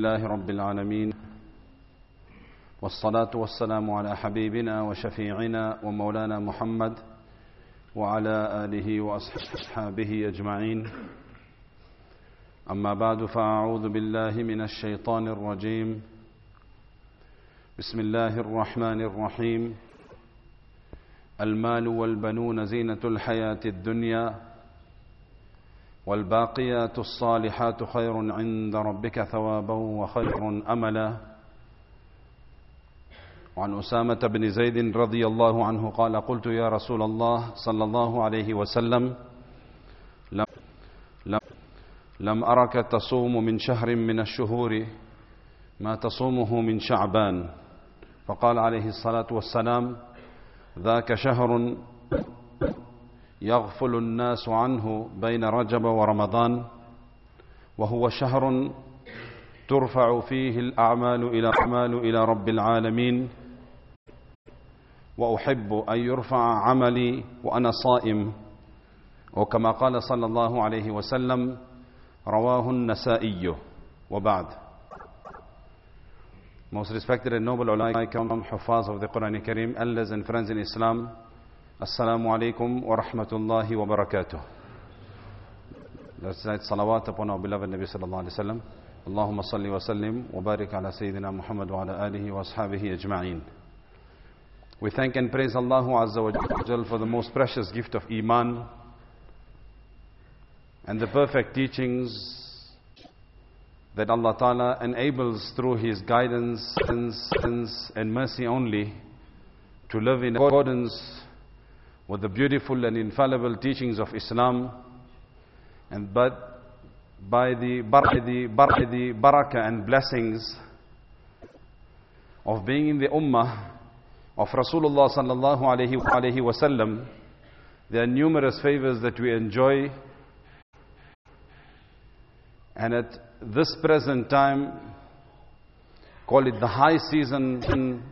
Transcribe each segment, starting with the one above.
لله رب العالمين. والصلاة والسلام على حبيبنا وشفيعنا ومولانا محمد وعلى آله وأصحابه أجمعين. أما بعد فأعوذ بالله من الشيطان الرجيم. بسم الله الرحمن الرحيم. المال والبنون زينة الحياة الدنيا. والباقيات الصالحات خير عند ربك ثوابا وخير أملا. وعن أسامة بن زيد رضي الله عنه قال قلت يا رسول الله صلى الله عليه وسلم لم, لم, لم أرك تصوم من شهر من الشهور ما تصومه من شعبان. فقال عليه الصلاة والسلام ذاك شهر يغفل الناس عنه بين رجب ورمضان وهو شهر ترفع فيه الأعمال إلى أعمال إلى رب العالمين. وأحب أن يرفع عملي وأنا صائم. وكما قال صلى الله عليه وسلم رواه النسائي. وبعد. Most respected and noble ulama, Hufaz of the Quran Kareem, elders and friends in Islam, Assalamu alaikum wa rahmatullahi wa barakatuh. Let's recite salawat upon our beloved Nabi sallallahu alayhi wa sallam. Wa barik ala Sayyidina Muhammad wa ala alihi wa ashabihi ajma'in. We thank and praise Allah Azza wa Jal for the most precious gift of Iman and the perfect teachings that Allah Ta'ala enables through His guidance and mercy only to live in accordance with the beautiful and infallible teachings of Islam. And but by the, bar barakah and blessings of being in the ummah of Rasulullah sallallahu alayhi wasallam there are numerous favors that we enjoy. And at this present time, call it the high season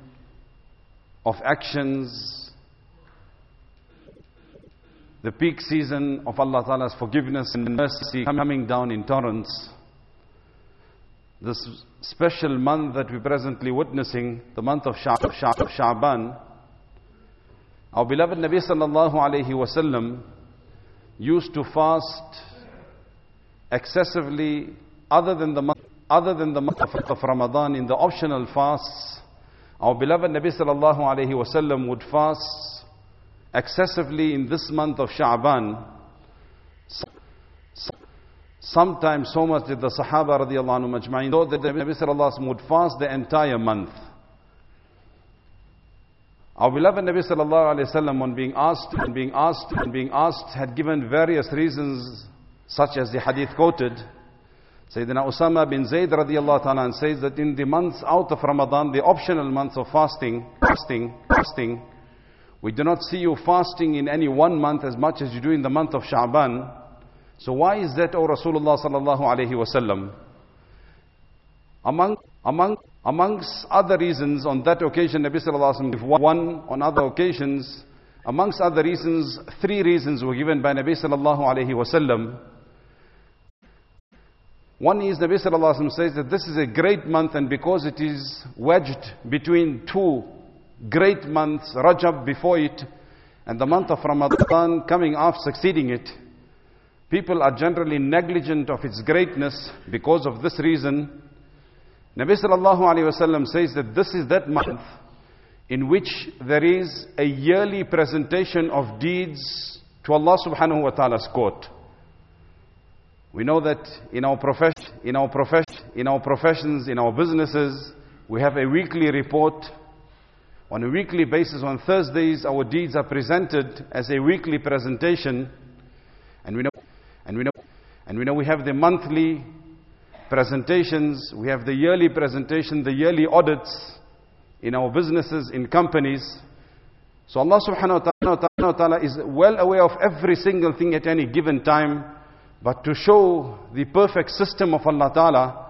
of actions, the peak season of Allah Ta'ala's forgiveness and mercy coming down in torrents. This special month that we're presently witnessing, the month of Sha'ban, our beloved Nabi Sallallahu Alaihi Wasallam used to fast excessively other than the month, other than the month of Ramadan in the optional fasts, our beloved Nabi sallallahu alaihi wasallam would fast excessively in this month of Sha'ban. Sometimes so much did the Sahaba radiallahu anhu majma'in, though that the Nabi sallallahu would fast the entire month. Our beloved Nabi sallallahu alaihi wasallam, on being asked and being asked and being asked, had given various reasons, such as the hadith quoted. Sayyidina Usama bin Zayd radiallahu ta'ala says that in the months out of Ramadan, the optional months of fasting, fasting, fasting, we do not see you fasting in any one month as much as you do in the month of Sha'ban. So why is that, O Rasulullah sallallahu alayhi wasallam? Among, among, amongst other reasons, on that occasion, Nabi sallallahu alayhi wa one, on other occasions, amongst other reasons, three reasons were given by Nabi sallallahu alayhi wasallam. One is Nabi Sallallahu Alaihi Wasallam says that this is a great month and because it is wedged between two great months, Rajab before it and the month of Ramadan coming after succeeding it, people are generally negligent of its greatness because of this reason. Nabi Sallallahu Wasallam says that this is that month in which there is a yearly presentation of deeds to Allah Subhanahu Wa Ta'ala's court. We know that in our profession, in our profession, in our professions, in our businesses, we have a weekly report. On a weekly basis, on Thursdays, our deeds are presented as a weekly presentation. And we know, and we know, and we know we have the monthly presentations, we have the yearly presentation, the yearly audits in our businesses, in companies. So Allah subhanahu wa ta'ala is well aware of every single thing at any given time. But to show the perfect system of Allah Ta'ala,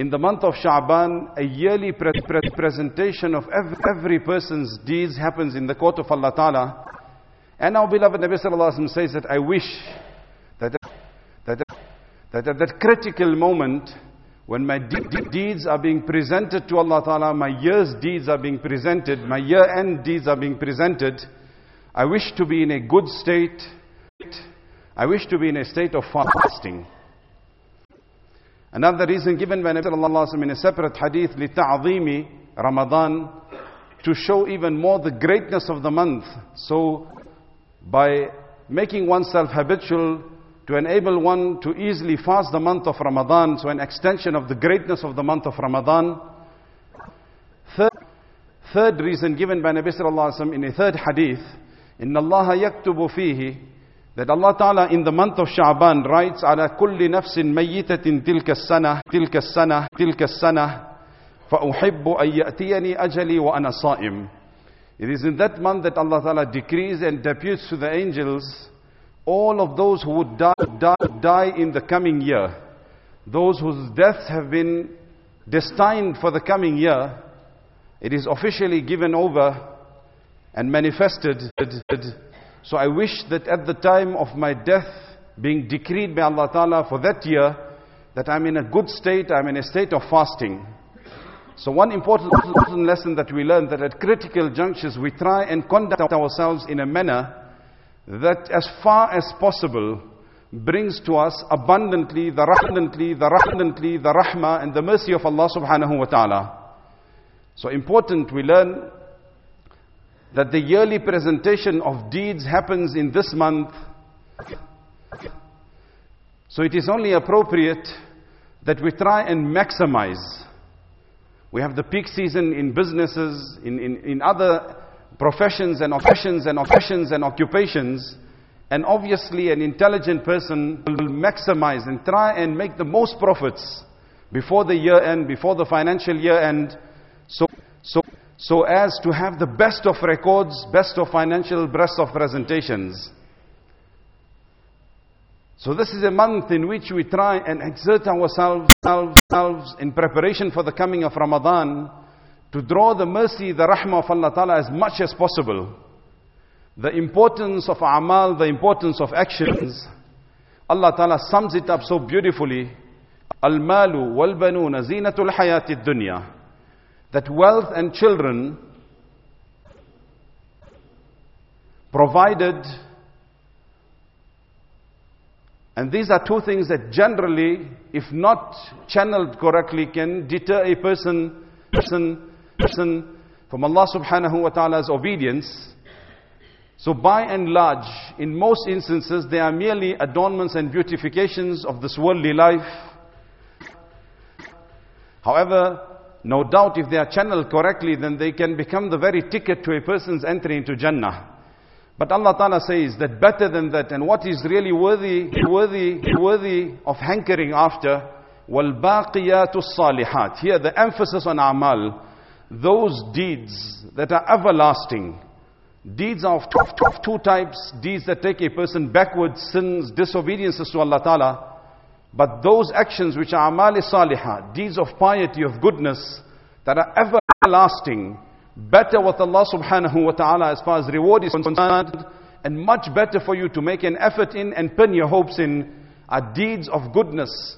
in the month of Sha'ban, a yearly pre pre presentation of every, every, person's deeds happens in the court of Allah Ta'ala. And our beloved Nabi Sallallahu Alaihi Wasallam says that I wish that, that, that at that critical moment, when my de- de- deeds are being presented to Allah Ta'ala, my year's deeds are being presented, my year end deeds are being presented, I wish to be in a good state. I wish to be in a state of fasting. Another reason given by Nabi Sallallahu Alaihi Wasallam in a separate hadith, لِتَعْظِيمِ Ramadan, to show even more the greatness of the month. So, by making oneself habitual to enable one to easily fast the month of Ramadan, so an extension of the greatness of the month of Ramadan. Third, third reason given by Nabi Sallallahu Alaihi Wasallam in a third hadith, إن الله يكتب فيه that Allah Ta'ala in the month of Sha'ban writes على كل نفس ميتة تلك السنة تلك السنة تلك السنة فأحب أن يأتيني أجلي وأنا صائم It is in that month that Allah Ta'ala decrees and deputes to the angels all of those who would die, die, die in the coming year, those whose deaths have been destined for the coming year, it is officially given over and manifested. so I wish that at the time of my death being decreed by Allah Ta'ala for that year, that I'm in a good state, I'm in a state of fasting. So one important lesson that we learn that at critical junctures we try and conduct ourselves in a manner that as far as possible brings to us abundantly the rahmantly, the rahmantly, the rahmah and the mercy of Allah subhanahu wa ta'ala. So important we learn that the yearly presentation of deeds happens in this month. So it is only appropriate that we try and maximize. We have the peak season in businesses, in, in, in other professions and occupations and occupations and occupations. And obviously an intelligent person will maximize and try and make the most profits before the year end, before the financial year end. So, so so as to have the best of records, best of financial, best of presentations. So this is a month in which we try and exert ourselves, in preparation for the coming of Ramadan to draw the mercy, the rahmah of Allah Ta'ala as much as possible. The importance of amal, the importance of actions. Allah Ta'ala sums it up so beautifully. Al-malu wal-banuna zinatul hayati dunya that wealth and children provided and these are two things that generally if not channeled correctly can deter a person person person from Allah subhanahu wa ta'ala's obedience. So by and large in most instances they are merely adornments and beautifications of this worldly life. However no doubt if they are channeled correctly, then they can become the very ticket to a person's entry into Jannah. But Allah Ta'ala says that better than that, and what is really worthy, worthy, worthy of hankering after, وَالْبَاقِيَاتُ الصَّالِحَاتِ Here the emphasis on amal, those deeds that are everlasting. Deeds of two, of two types, deeds that take a person backwards, sins, disobediences to Allah Ta'ala, but those actions which are amali salihah, deeds of piety, of goodness, that are ever everlasting, better with Allah subhanahu wa ta'ala as far as reward is concerned, and much better for you to make an effort in and pin your hopes in are deeds of goodness.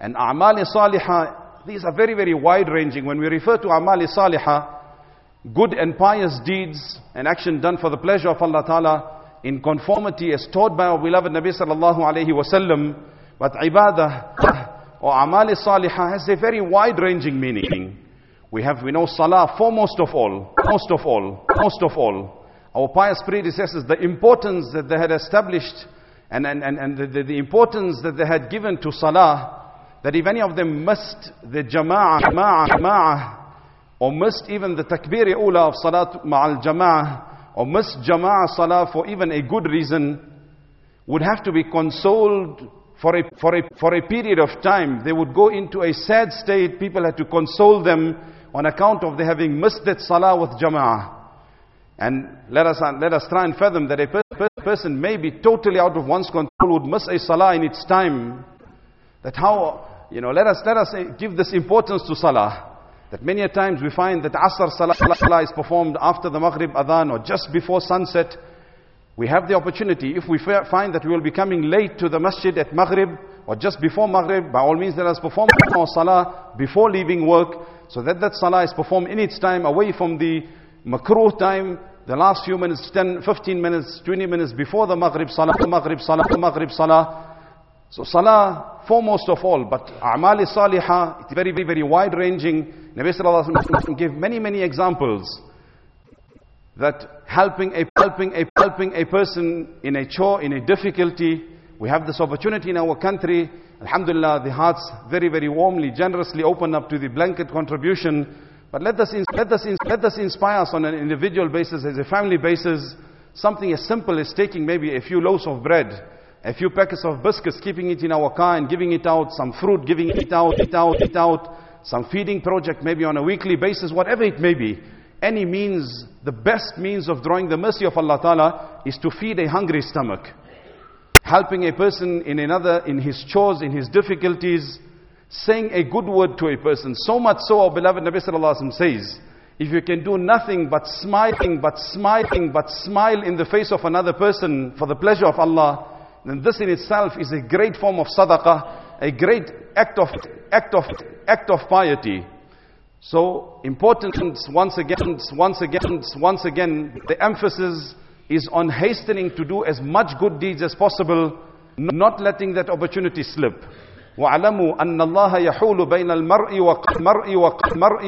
And amali salihah, these are very, very wide ranging. When we refer to amali salihah, good and pious deeds and action done for the pleasure of Allah ta'ala in conformity as taught by our beloved Nabi sallallahu alayhi wasallam, but ibadah or amali salihah has a very wide-ranging meaning. We have, we know salah foremost of all, most of all, most of all. Our pious predecessors, the importance that they had established and, and, and, and the, the, the importance that they had given to salah, that if any of them missed the jama'ah, jama'ah, jama'ah, or missed even the takbir ula of salat ma'al jama'ah, or missed jama'ah salah for even a good reason, would have to be consoled for a, for, a, for a period of time, they would go into a sad state. People had to console them on account of they having missed that salah with jama'ah. And let us, let us try and fathom that a per, per, person may be totally out of one's control, would miss a salah in its time. That how, you know, let us, let us give this importance to salah. That many a times we find that Asr salah, salah is performed after the Maghrib adhan or just before sunset. We have the opportunity, if we find that we will be coming late to the masjid at Maghrib, or just before Maghrib, by all means let us perform our salah before leaving work, so that that salah is performed in its time, away from the makruh time, the last few minutes, 10, 15 minutes, 20 minutes before the Maghrib salah, Maghrib salah, Maghrib salah. So salah foremost of all, but a'mal salihah, it's very, very, very wide ranging. Nabi sallallahu alayhi wa sallam gave many, many examples that helping a, helping a, helping a person in a chore, in a difficulty, we have this opportunity in our country. Alhamdulillah, the hearts very, very warmly, generously open up to the blanket contribution. But let us, let us, let us inspire us on an individual basis, as a family basis, something as simple as taking maybe a few loaves of bread, a few packets of biscuits, keeping it in our car and giving it out, some fruit, giving it out, it out, it out, some feeding project maybe on a weekly basis, whatever it may be any means, the best means of drawing the mercy of Allah Ta'ala is to feed a hungry stomach. Helping a person in another, in his chores, in his difficulties, saying a good word to a person. So much so, our beloved Nabi Sallallahu Alaihi Wasallam says, if you can do nothing but smiling, but smiling, but smile in the face of another person for the pleasure of Allah, then this in itself is a great form of sadaqah, a great act of, act of, act of piety. So important once again, once again, once again, the emphasis is on hastening to do as much good deeds as possible, not letting that opportunity slip. وَعَلَمُوا أَنَّ اللَّهَ يَحُولُ بَيْنَ الْمَرْءِ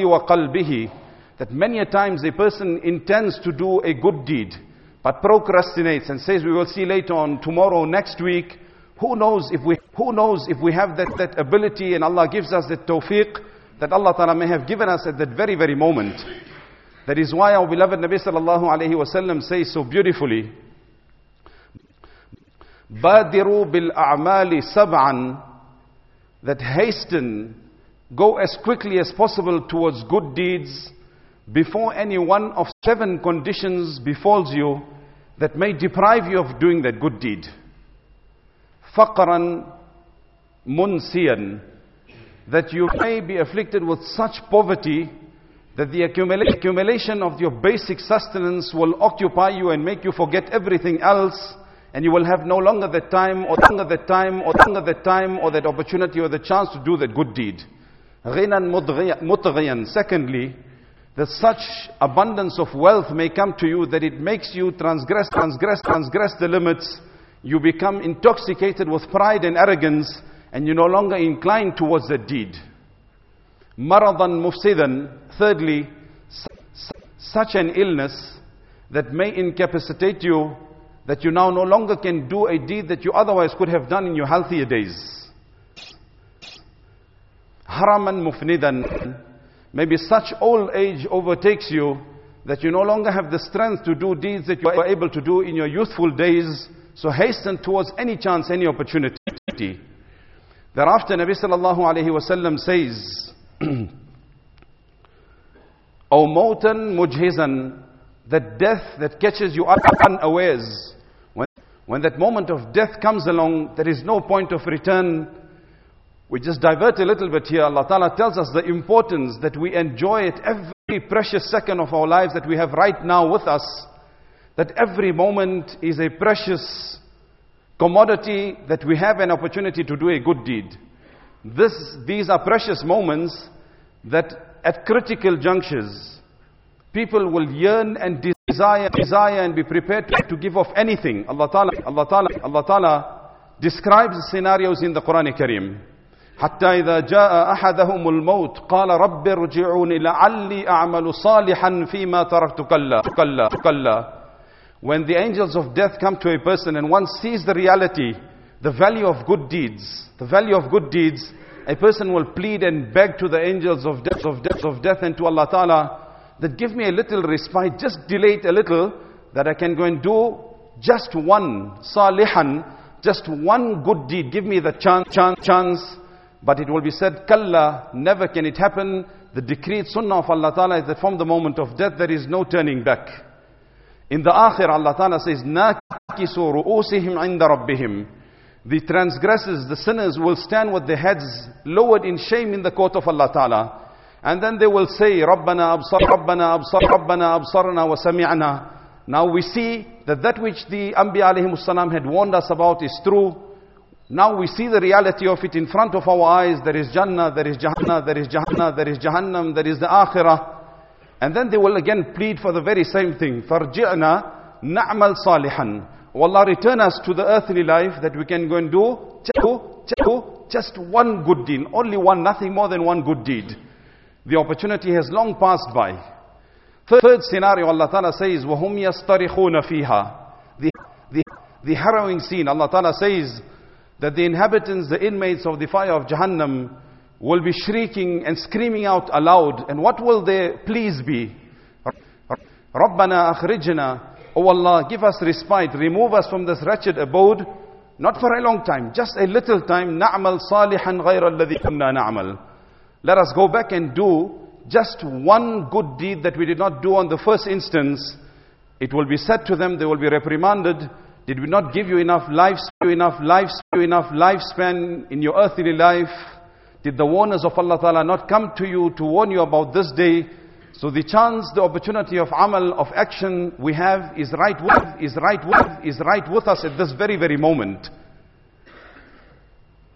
وَقَلْبِهِ That many a times a person intends to do a good deed, but procrastinates and says, we will see later on, tomorrow, next week. Who knows if we, who knows if we have that, that ability and Allah gives us that tawfiq, that Allah Ta'ala may have given us at that very, very moment. That is why our beloved Nabi Sallallahu Alaihi Wasallam says so beautifully, Badiru bil a'mali sab'an, that hasten, go as quickly as possible towards good deeds before any one of seven conditions befalls you that may deprive you of doing that good deed. Faqran munsiyan, that you may be afflicted with such poverty that the accumula- accumulation of your basic sustenance will occupy you and make you forget everything else and you will have no longer the time or longer the time or longer the time or that opportunity or the chance to do that good deed. Secondly, that such abundance of wealth may come to you that it makes you transgress, transgress, transgress the limits. You become intoxicated with pride and arrogance and you're no longer inclined towards that deed. Maradan mufsidan, thirdly, such an illness that may incapacitate you that you now no longer can do a deed that you otherwise could have done in your healthier days. Haraman mufnidan, maybe such old age overtakes you that you no longer have the strength to do deeds that you were able to do in your youthful days. So hasten towards any chance, any opportunity. Thereafter, Nabi sallallahu alayhi wasallam says, O mawtan mujhizan, the death that catches you up unawares. When, when that moment of death comes along, there is no point of return. We just divert a little bit here. Allah Ta'ala tells us the importance that we enjoy it every precious second of our lives that we have right now with us. That every moment is a precious commodity that we have an opportunity to do a good deed. This, these are precious moments that at critical junctures, people will yearn and desire, desire and be prepared to, to give off anything. Allah Ta'ala, Allah Ta'ala, Allah Ta'ala describes scenarios in the Quran Kareem. حتى إذا جاء أحدهم الموت قال رب ارجعوني لعلي أعمل صالحا فيما تركت كلا كلا كلا when the angels of death come to a person and one sees the reality, the value of good deeds, the value of good deeds, a person will plead and beg to the angels of death, of death, of death and to Allah Ta'ala that give me a little respite, just delay it a little, that I can go and do just one salihan, just one good deed. Give me the chance, chance, chance. But it will be said, Kalla, never can it happen. The decreed sunnah of Allah Ta'ala is that from the moment of death there is no turning back. In the akhir, Allah Ta'ala says, نَاكِسُ رُؤُوسِهِمْ عِنْدَ رَبِّهِمْ The transgressors, the sinners will stand with their heads lowered in shame in the court of Allah Ta'ala. And then they will say, رَبَّنَا أَبْصَرْ رَبَّنَا أَبْصَرْ رَبَّنَا أَبْصَرْنَا وَسَمِعْنَا Now we see that that which the Anbiya alayhi salam had warned us about is true. Now we see the reality of it in front of our eyes. There is Jannah, there is Jahannam, there is Jahannam, there is Jahannam, there is the Akhirah. And then they will again plead for the very same thing. فَرْجِعْنَا نَعْمَلْ صَالِحًا O Allah, return us to the earthly life that we can go and do just one good deed. Only one, nothing more than one good deed. The opportunity has long passed by. Third scenario, Allah Ta'ala says, وَهُمْ يَسْتَرِخُونَ فِيهَا the, the, the harrowing scene, Allah Ta'ala says that the inhabitants, the inmates of the fire of Jahannam will be shrieking and screaming out aloud. And what will their pleas be? رَبَّنَا أَخْرِجْنَا Oh Allah, give us respite, remove us from this wretched abode, not for a long time, just a little time. نَعْمَلْ صَالِحًا غَيْرَ الَّذِي كُنَّا نَعْمَلْ Let us go back and do just one good deed that we did not do on the first instance. It will be said to them, they will be reprimanded. Did we not give you enough lifespan, enough lifespan, enough lifespan in your earthly life? Did the warners of Allah Ta'ala not come to you to warn you about this day? So the chance, the opportunity of amal, of action we have is right with, is right with, is right with us at this very, very moment.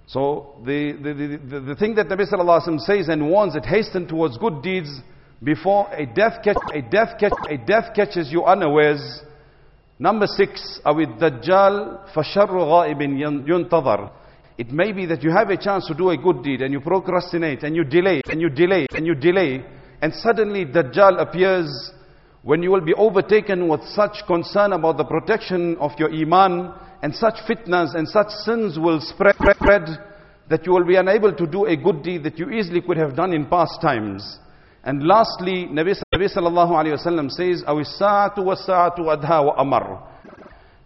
So the, the, the, the, thing that Nabi Sallallahu Alaihi Wasallam says and warns it hasten towards good deeds before a death catch, a death catch, a death catches you unawares. Number six, أو الدجال فشر غائب ينتظر. it may be that you have a chance to do a good deed and you procrastinate and you delay and you delay and you delay and suddenly Dajjal appears when you will be overtaken with such concern about the protection of your iman and such fitnas and such sins will spread, that you will be unable to do a good deed that you easily could have done in past times. And lastly, Nabi sallallahu alayhi wasallam says, "Awisatu wa saatu adha wa amar."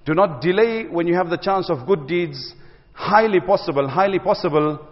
Do not delay when you have the chance of good deeds Highly possible, highly possible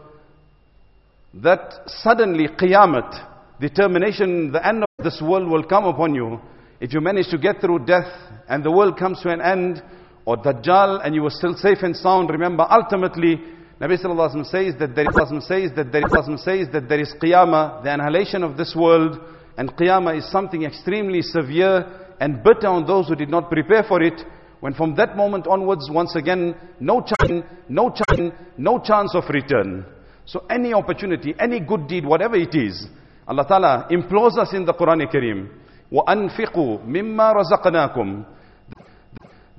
that suddenly Qiyamah, the termination, the end of this world will come upon you. If you manage to get through death and the world comes to an end, or Dajjal and you were still safe and sound, remember ultimately, Nabi Sallallahu Alaihi Wasallam says that there is, says that there is, says that there is Qiyamah, the annihilation of this world, and Qiyamah is something extremely severe and bitter on those who did not prepare for it When from that moment onwards, once again, no chance, no chance, no chance of return. So any opportunity, any good deed, whatever it is, Allah Ta'ala implores us in the Quran Kareem, وَأَنفِقُوا مِمَّا رَزَقْنَاكُمْ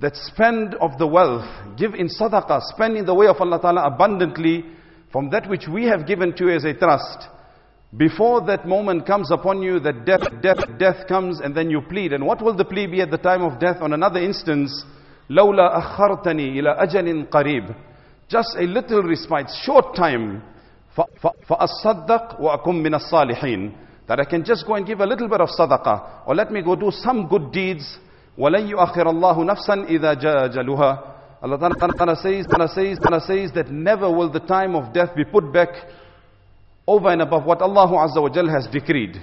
That spend of the wealth, give in sadaqah, spend in the way of Allah Ta'ala abundantly from that which we have given to you as a trust. Before that moment comes upon you, that death, death, death comes and then you plead. And what will the plea be at the time of death? On another instance, لَوْلَا أَخَّرْتَنِي إِلَى أَجَلٍ قَرِيبٍ Just a little respite, short time, فَأَصَّدَّقْ وَأَكُمْ مِنَ الصَّالِحِينَ That I can just go and give a little bit of sadaqah. Or let me go do some good deeds. وَلَنْ يُؤَخِّرَ اللَّهُ نَفْسًا إِذَا جَاءَ أَجَلُهَا Allah Ta'ala says, Ta'ala says, Ta'ala says that never will the time of death be put back over and above what Allah Azza wa Jal has decreed.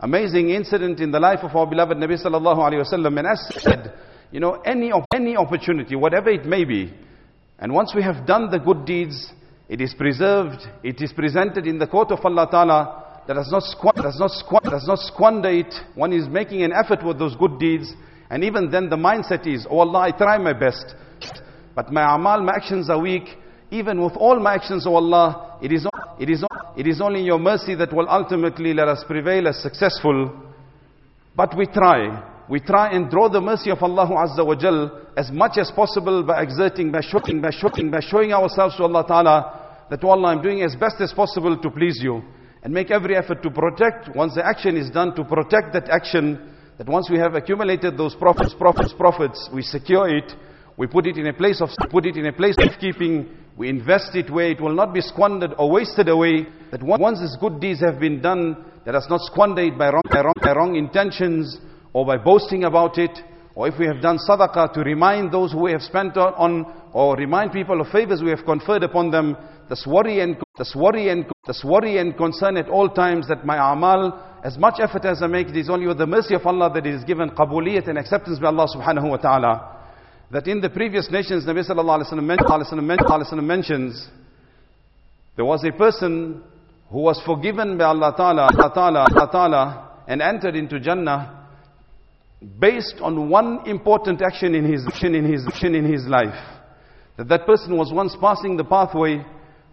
Amazing incident in the life of our beloved Nabi Sallallahu Alaihi Wasallam. And as said, you know, any, any opportunity, whatever it may be, and once we have done the good deeds, it is preserved, it is presented in the court of Allah Ta'ala that does not, does, not does not squander it. One is making an effort with those good deeds. And even then the mindset is, oh Allah, I try my best. But my amal, my actions are weak. Even with all my actions, oh Allah, it is, it is, it is only your mercy that will ultimately let us prevail as successful. But we try. We try and draw the mercy of Allah Azza wa Jal as much as possible by exerting, by showing, by showing, by showing ourselves to Allah Ta'ala that, oh Allah, I'm doing as best as possible to please you. And make every effort to protect, once the action is done, to protect that action, that once we have accumulated those profits, profits, profits, we secure it, we put it in a place of, put it in a place of keeping, we invest it where it will not be squandered or wasted away, that once these good deeds have been done, let us not squander it by wrong, by wrong, by wrong intentions, or by boasting about it, or if we have done sadaqah to remind those who we have spent on, or remind people of favors we have conferred upon them, this worry and, this worry and, this worry and concern at all times that my amal, as much effort as I make, it is only with the mercy of Allah that it is given qabuliyat and acceptance by Allah subhanahu wa ta'ala. That in the previous nations, Nabi sallallahu mentions, there was a person who was forgiven by Allah ta'ala, Allah ta'ala, Allah ta'ala, and entered into Jannah based on one important action in his, in his, in his life. that that person was once passing the pathway,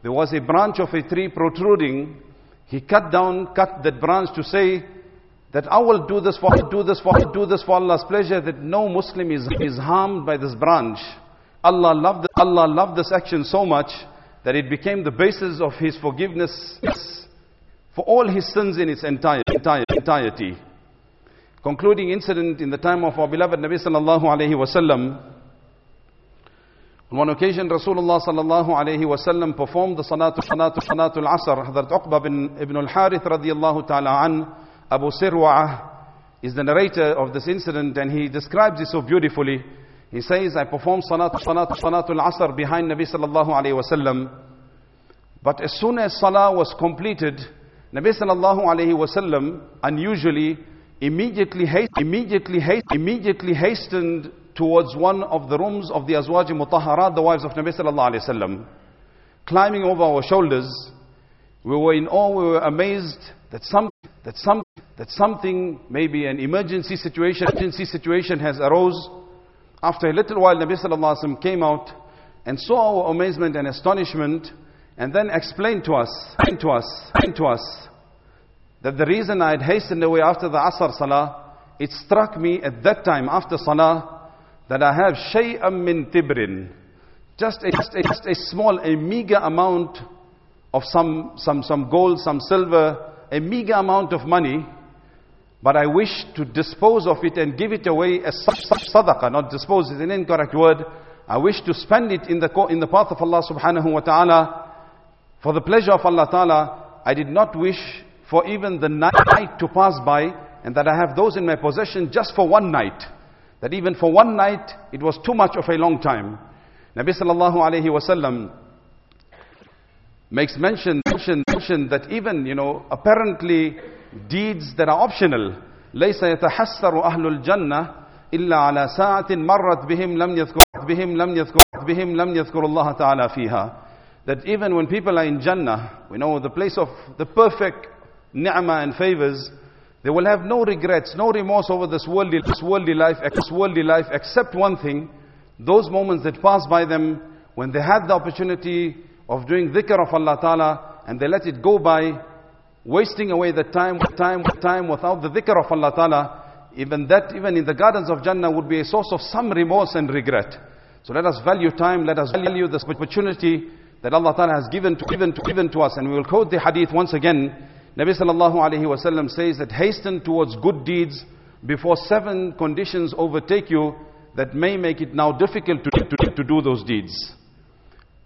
there was a branch of a tree protruding. He cut down, cut that branch to say that I will do this for, do this for, do this for Allah's pleasure, that no Muslim is, is harmed by this branch. Allah loved, Allah loved this action so much that it became the basis of His forgiveness for all His sins in its entire, entire, entirety. Concluding incident in the time of our beloved Nabi sallallahu alayhi wasallam. On one occasion, Rasulullah sallallahu alayhi wasallam performed the salatul salatul salatul asr. Hazrat Uqba bin Ibn al-Harith radiyallahu ta'ala an, Abu Sirwa'ah, is the narrator of this incident and he describes it so beautifully. He says, I performed salat, salat, salatul asr behind Nabi sallallahu alayhi wasallam. But as soon as salah was completed, Nabi sallallahu alayhi wasallam unusually immediately immediately immediately hastened towards one of the rooms of the Azwaj Mutahharat, the wives of Nabi sallallahu alayhi wasallam. Climbing over our shoulders, we were in awe, we were amazed that some that some that something, maybe an emergency situation, emergency situation has arose. After a little while, Nabi Sallallahu Alaihi Wasallam came out and saw our amazement and astonishment and then explained to us, to us, to us that the reason I had hastened away after the Asr Salah, it struck me at that time after Salah that I have shay'am min tibrin, just a, just a, just a small, a meager amount of some, some, some gold, some silver, a meager amount of money but I wish to dispose of it and give it away as such such sadaqah, not dispose is an incorrect word. I wish to spend it in the, in the path of Allah subhanahu wa ta'ala for the pleasure of Allah ta'ala. I did not wish for even the night to pass by and that I have those in my possession just for one night. That even for one night it was too much of a long time. Nabi sallallahu alayhi wasallam makes mention, mention, mention that even, you know, apparently deeds that are optional ليس يتحسر أهل الجنة إلا على ساعة مرت بهم لم يذكر بهم لم يذكر بهم لم يذكر الله تعالى فيها that even when people are in Jannah we know the place of the perfect ni'mah and favors they will have no regrets no remorse over this worldly, this worldly life this worldly life except one thing those moments that pass by them when they had the opportunity of doing dhikr of Allah Ta'ala and they let it go by wasting away the time, time, time without the dhikr of Allah Ta'ala, even that, even in the gardens of Jannah would be a source of some remorse and regret. So let us value time, let us value this opportunity that Allah Ta'ala has given to, given, to, given to us. And we will quote the hadith once again. Nabi Sallallahu Alaihi Wasallam says that hasten towards good deeds before seven conditions overtake you that may make it now difficult to, to, to do those deeds.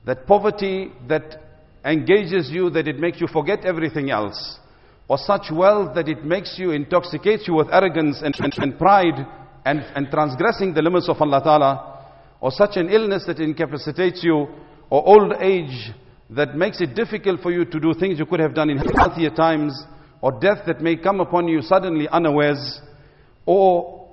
That poverty, that engages you that it makes you forget everything else, or such wealth that it makes you, intoxicates you with arrogance and, and, and pride and, and transgressing the limits of Allah Ta'ala, or such an illness that incapacitates you, or old age that makes it difficult for you to do things you could have done in healthier times, or death that may come upon you suddenly unawares, or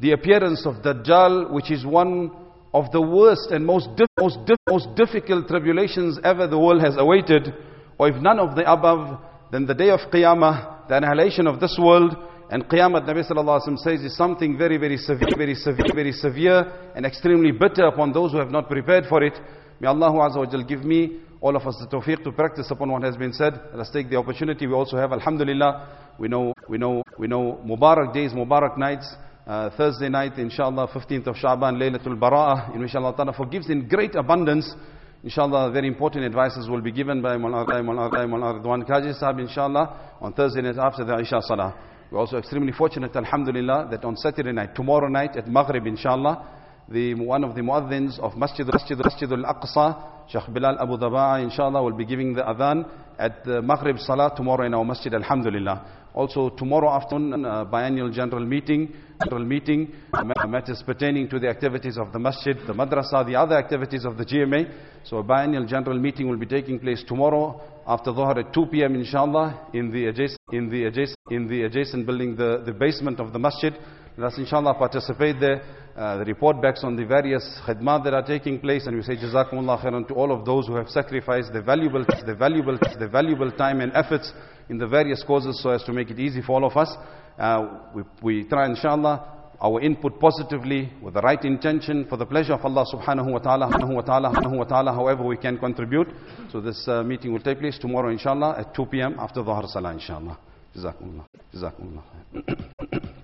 the appearance of Dajjal, which is one of the worst and most, most, most difficult tribulations ever the world has awaited, or if none of the above, then the day of Qiyamah, the annihilation of this world, and Qiyamah, Nabi Sallallahu Alaihi Wasallam says, is something very, very severe, very severe, very severe, and extremely bitter upon those who have not prepared for it. May Allah Azza wa Jal give me, all of us the tawfiq to practice upon what has been said. Let us take the opportunity. We also have, Alhamdulillah, we know, we know, we know Mubarak days, Mubarak nights uh, Thursday night, inshallah, 15th of Shaban, Laylatul Bara'ah, in which Allah Ta'ala forgives in great abundance. Inshallah, very important advices will be given by Mullah Ridwan Kaji Sahib, inshallah, on Thursday night after the Isha Salah. We're also extremely fortunate, alhamdulillah, that on Saturday night, tomorrow night at Maghrib, inshallah, the, one of the muadhins of Masjid, Masjid, Masjid al-Aqsa, Sheikh Bilal Abu Daba'a, inshallah, will be giving the adhan at the Maghrib Salah tomorrow in our Masjid, alhamdulillah. Also tomorrow afternoon, uh, biannual general meeting, general meeting, matters pertaining to the activities of the masjid, the madrasa, the other activities of the GMA. So a biannual general meeting will be taking place tomorrow after Dhuhr at 2 p.m. inshallah in the adjacent, in the adjacent, in the adjacent building, the, the basement of the masjid. Let us inshallah participate there. Uh, the report backs on the various khidmat that are taking place and we say jazakumullah khairan to all of those who have sacrificed their valuable, their valuable, their valuable time and efforts in the various causes so as to make it easy for all of us. Uh, we, we try inshallah our input positively with the right intention for the pleasure of Allah subhanahu wa ta'ala, subhanahu wa ta'ala, subhanahu wa ta'ala, however we can contribute. So this uh, meeting will take place tomorrow inshallah at 2 p.m. after Dhuhr Salah inshallah. Jazakumullah. Jazakumullah.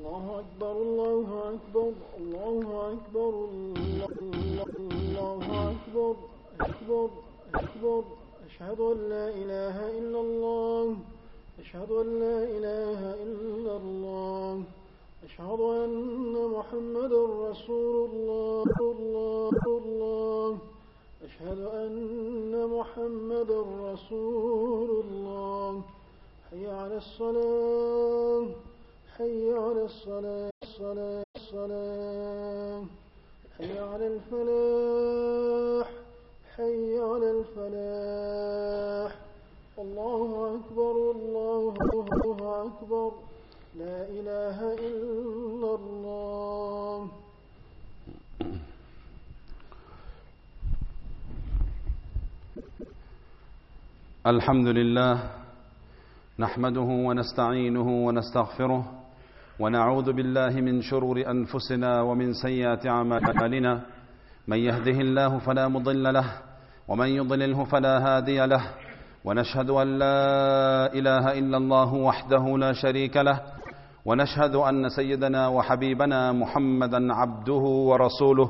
الله أكبر الله أكبر الله أكبر الله أكبر أكبر أكبر. أشهد أن لا إله إلا الله أشهد أن لا إله إلا الله أشهد أن محمد رسول الله الله. الله أشهد أن محمد رسول الله. حي على الصلاة. حي على الصلاة الصلاة الصلاة. حي على الفلاح حي على الفلاح. الله أكبر الله أكبر. لا إله إلا الله. الحمد لله نحمده ونستعينه ونستغفره ونعوذ بالله من شرور أنفسنا ومن سيئات أعمالنا. من يهده الله فلا مضل له ومن يضلله فلا هادي له. ونشهد أن لا إله إلا الله وحده لا شريك له. ونشهد أن سيدنا وحبيبنا محمدا عبده ورسوله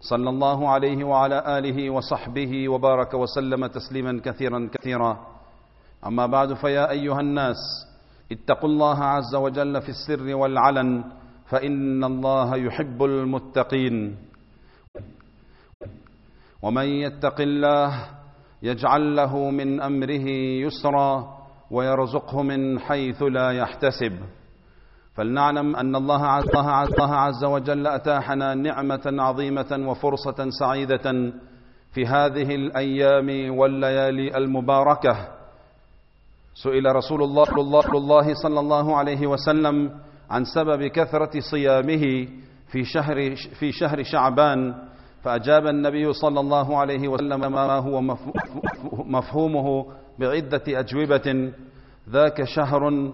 صلى الله عليه وعلى آله وصحبه وبارك وسلم تسليما كثيرا كثيرا. أما بعد فيا أيها الناس اتقوا الله عز وجل في السر والعلن فإن الله يحب المتقين. ومن يتق الله يجعل له من أمره يسرا ويرزقه من حيث لا يحتسب. فلنعلم أن الله عز وجل أتاحنا نعمة عظيمة وفرصة سعيدة في هذه الأيام والليالي المباركة. سئل رسول الله, الله صلى الله عليه وسلم عن سبب كثرة صيامه في شهر في شهر شعبان فأجاب النبي صلى الله عليه وسلم ما هو مفهومه بعدة أجوبة ذاك شهر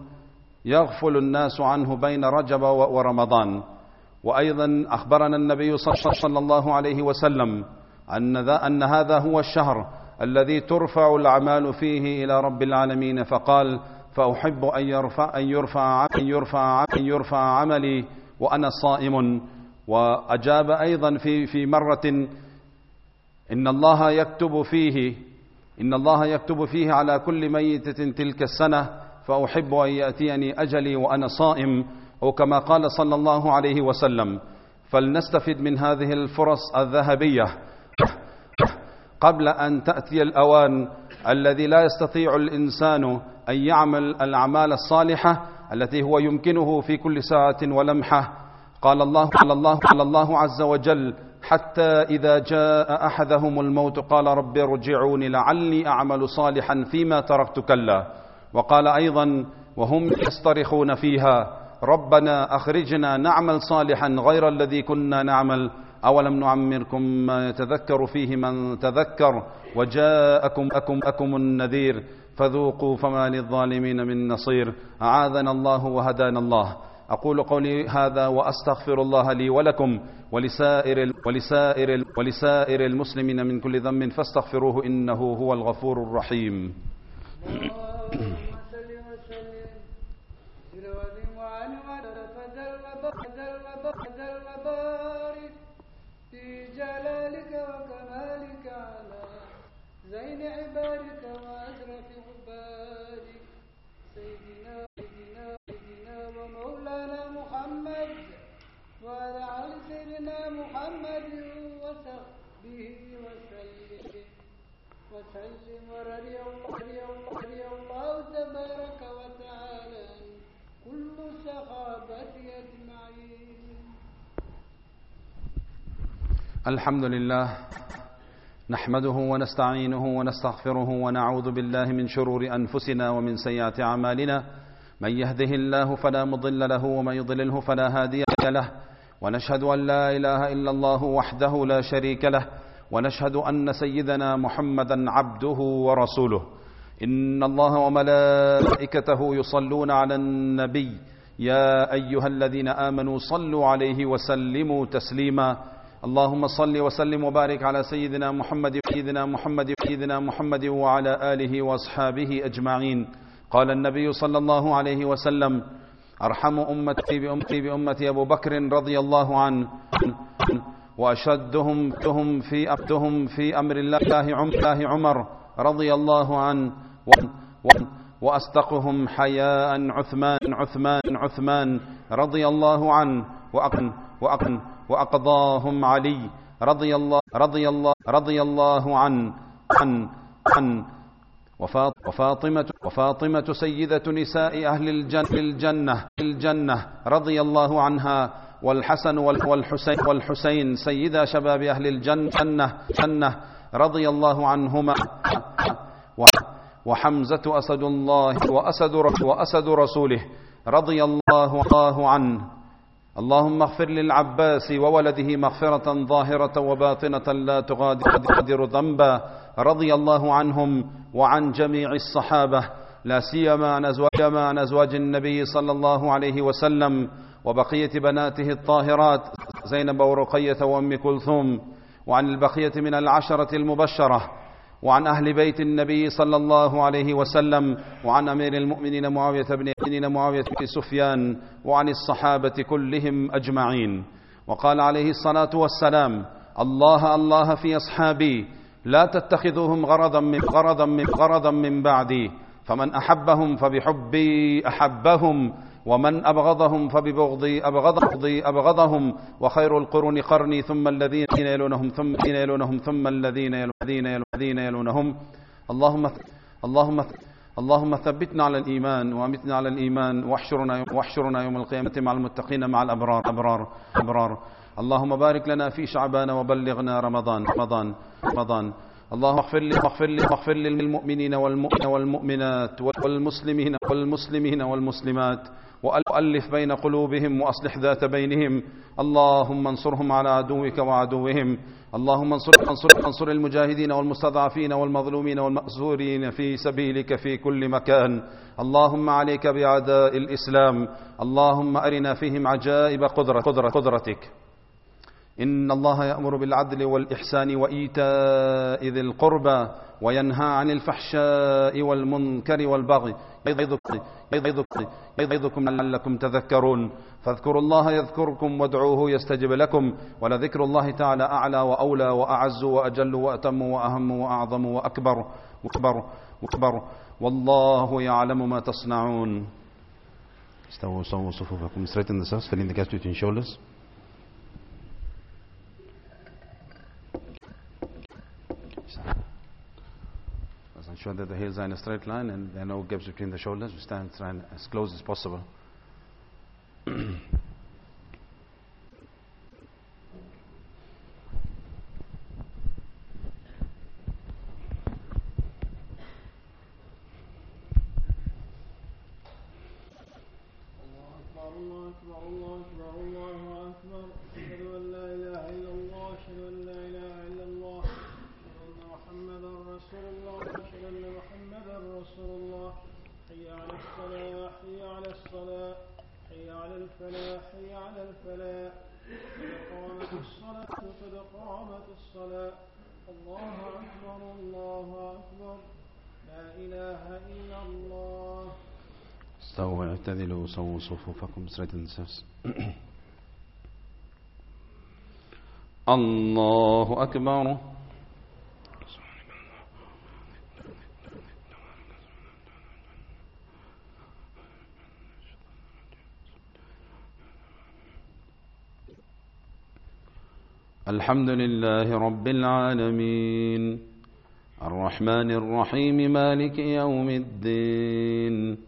يغفل الناس عنه بين رجب ورمضان. وأيضا أخبرنا النبي صلى الله عليه وسلم أن, أن هذا هو الشهر الذي ترفع الأعمال فيه إلى رب العالمين فقال فأحب أن يرفع أن يرفع أن يرفع أن يرفع عملي وأنا صائم. وأجاب أيضا في في مرة إن الله يكتب فيه إن الله يكتب فيه على كل ميتة تلك السنة فأحب أن يأتيني أجلي وأنا صائم. أو كما قال صلى الله عليه وسلم فلنستفد من هذه الفرص الذهبية. قبل أن تأتي الأوان الذي لا يستطيع الإنسان أن يعمل الأعمال الصالحة التي هو يمكنه في كل ساعة ولمحة. قال الله قال الله قال الله عز وجل حتى إذا جاء أحدهم الموت قال رب ارجعوني لعلي أعمل صالحا فيما تركت كلا. وقال أيضا وهم يصطرخون فيها ربنا أخرجنا نعمل صالحا غير الذي كنا نعمل. أولم نعمركم ما يتذكر فيه من تذكر وجاءكم أكم أكم النذير فذوقوا فما للظالمين من نصير أعاذنا الله وهدانا الله أقول قولي هذا وأستغفر الله لي ولكم ولسائر ولسائر ولسائر المسلمين من كل ذنب فاستغفروه إنه هو الغفور الرحيم. جلالك وكمالك على زين عبادك وأشرف عبادك. سيدنا سيدنا سيدنا ومولانا محمد وعلى آل سيدنا محمد وصحبه وسلم. وسلم ورضي الله تبارك وتعالى كل صحابته أجمعين. الحمد لله نحمده ونستعينه ونستغفره ونعوذ بالله من شرور أنفسنا ومن سيئات أعمالنا. من يهده الله فلا مضل له ومن يضلله فلا هادي له. ونشهد أن لا إله إلا الله وحده لا شريك له. ونشهد أن سيدنا محمدا عبده ورسوله. إن الله وملائكته يصلون على النبي. يا أيها الذين آمنوا صلوا عليه وسلموا تسليما. اللهم صل وسلم وبارك على سيدنا محمد سيدنا محمد سيدنا محمد وعلى آله وأصحابه أجمعين. قال النبي صلى الله عليه وسلم أرحم أمتي بأمتي بأمتي أبو بكر رضي الله عنه وأشدهم تهم في ابتهم في أمر الله عمر رضي الله عنه وأصدقهم حياء عثمان عثمان عثمان رضي الله عنه وأقن وأقن وأقضاهم علي رضي الله رضي الله رضي الله عن عن عن وفاطمة وفاطمة سيدة نساء أهل الجنة الجنة الجنة رضي الله عنها والحسن والحسين والحسين سيدا شباب أهل الجنة جنة رضي الله عنهما وحمزة أسد الله وأسد وأسد رسوله رضي الله عنه اللهم اغفر للعباس وولده مغفرة ظاهرة وباطنة لا تغادر ذنبا رضي الله عنهم وعن جميع الصحابة. لا سيما عن أزواج, النبي صلى الله عليه وسلم وبقية بناته الطاهرات زينب ورقية وأم كلثوم وعن البقية من العشرة المبشرة. وعن أهل بيت النبي صلى الله عليه وسلم وعن أمير المؤمنين معاوية بن معاوية بن سفيان وعن الصحابة كلهم أجمعين. وقال عليه الصلاة والسلام الله الله في أصحابي لا تتخذوهم غرضا من غرضا من غرضا من بعدي فمن أحبهم فبحبي أحبهم ومن أبغضهم فببغضي أبغضي أبغضهم وخير القرون قرني ثم الذين يلونهم ثم الذين يلونهم ثم الذين الذين الذين يلونهم. اللهم اللهم اللهم ثبتنا على الإيمان وأمتنا على الإيمان واحشرنا واحشرنا يوم القيامة مع المتقين مع الأبرار أبرار أبرار. اللهم بارك لنا في شعبان وبلغنا رمضان رمضان رمضان. اللهم اغفر لي اغفر لي اغفر للمؤمنين والمؤمنات والمسلمين والمسلمين والمسلمات. وألف بين قلوبهم وأصلح ذات بينهم. اللهم انصرهم على عدوك وعدوهم. اللهم انصر, انصر, انصر المجاهدين والمستضعفين والمظلومين والمأسورين في سبيلك في كل مكان. اللهم عليك بأعداء الإسلام. اللهم أرنا فيهم عجائب قدرة قدرة قدرتك. إن الله يأمر بالعدل والإحسان وإيتاء ذي القربى وينهى عن الفحشاء والمنكر والبغي يعظكم لعلكم تذكرون فاذكروا الله يذكركم وادعوه يستجب لكم ولذكر الله تعالى أعلى وأولى وأعز وأجل وأتم وأهم وأعظم وأكبر وأكبر وأكبر. والله يعلم ما تصنعون. استووا صفوفكم. Straighten the selves filling the gaps between shoulders. Ensure that the heels are in a straight line and there are no gaps between the shoulders. We stand as close as possible. صووا صفوفكم straighten the selves الله أكبر. الحمد لله رب العالمين. الرحمن الرحيم مالك يوم الدين.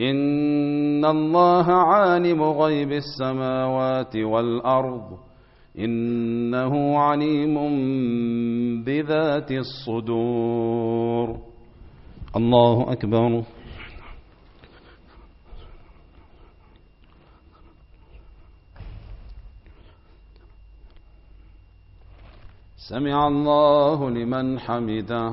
إن الله عالم غيب السماوات والأرض إنه عليم بذات الصدور الله أكبر سمع الله لمن حمده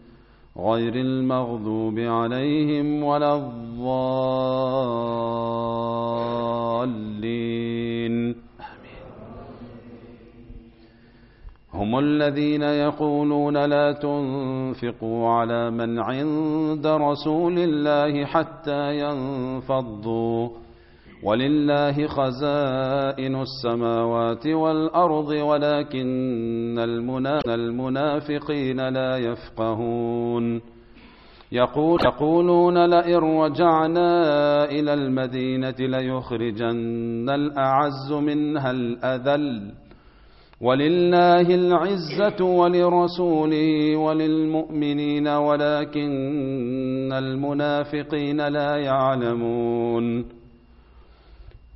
غير المغضوب عليهم ولا الضالين. هم الذين يقولون لا تنفقوا على من عند رسول الله حتى ينفضوا. ولله خزائن السماوات والأرض ولكن المنافقين لا يفقهون. يقول يقولون لئن رجعنا إلى المدينة ليخرجن الأعز منها الأذل. ولله العزة ولرسوله وللمؤمنين ولكن المنافقين لا يعلمون.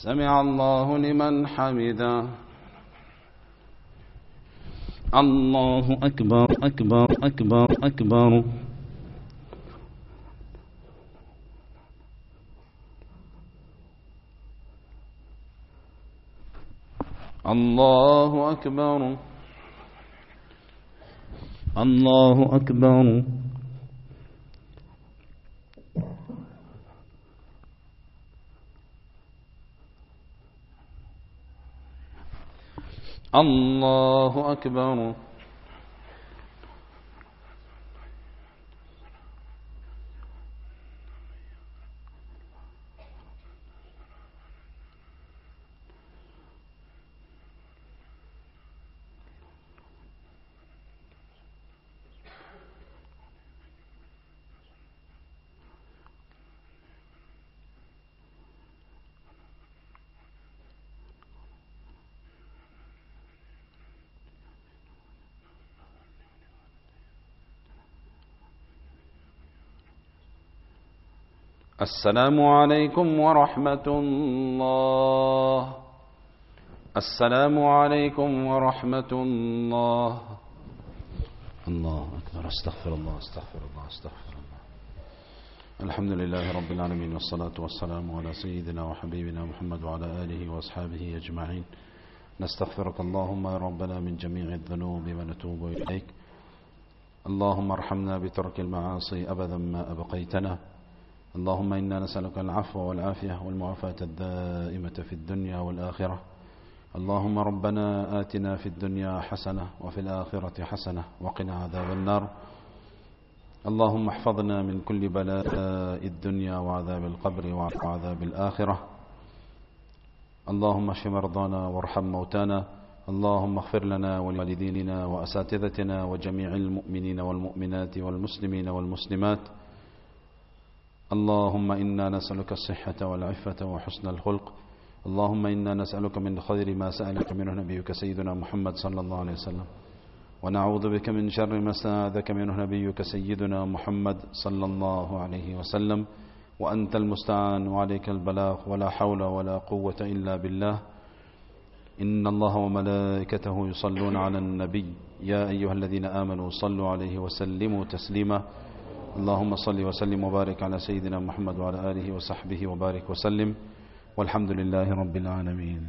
سمع الله لمن حمده. الله أكبر أكبر أكبر أكبر. الله أكبر. الله أكبر. الله أكبر الله أكبر. السلام عليكم ورحمة الله. السلام عليكم ورحمة الله. الله أكبر. أستغفر الله أستغفر الله أستغفر الله. الحمد لله رب العالمين والصلاة والسلام على سيدنا وحبيبنا محمد وعلى آله وأصحابه أجمعين. نستغفرك اللهم يا ربنا من جميع الذنوب ونتوب إليك. اللهم ارحمنا بترك المعاصي أبدا ما أبقيتنا. اللهم إنا نسألك العفو والعافية والمعافاة الدائمة في الدنيا والآخرة. اللهم ربنا آتنا في الدنيا حسنة وفي الآخرة حسنة وقنا عذاب النار. اللهم احفظنا من كل بلاء الدنيا وعذاب القبر وعذاب الآخرة. اللهم اشف مرضانا وارحم موتانا. اللهم اغفر لنا ولوالديننا وأساتذتنا وجميع المؤمنين والمؤمنات والمسلمين والمسلمات. اللهم إنا نسألك الصحة والعفة وحسن الخلق. اللهم إنا نسألك من خير ما سألك منه نبيك سيدنا محمد صلى الله عليه وسلم. ونعوذ بك من شر ما استعاذك منه نبيك سيدنا محمد صلى الله عليه وسلم. وأنت المستعان وعليك البلاغ. ولا حول ولا قوة إلا بالله. إن الله وملائكته يصلون على النبي. يا أيها الذين آمنوا صلوا عليه وسلموا تسليما. اللهم صل وسلم وبارك على سيدنا محمد وعلى آله وصحبه وبارك وسلم والحمد لله رب العالمين.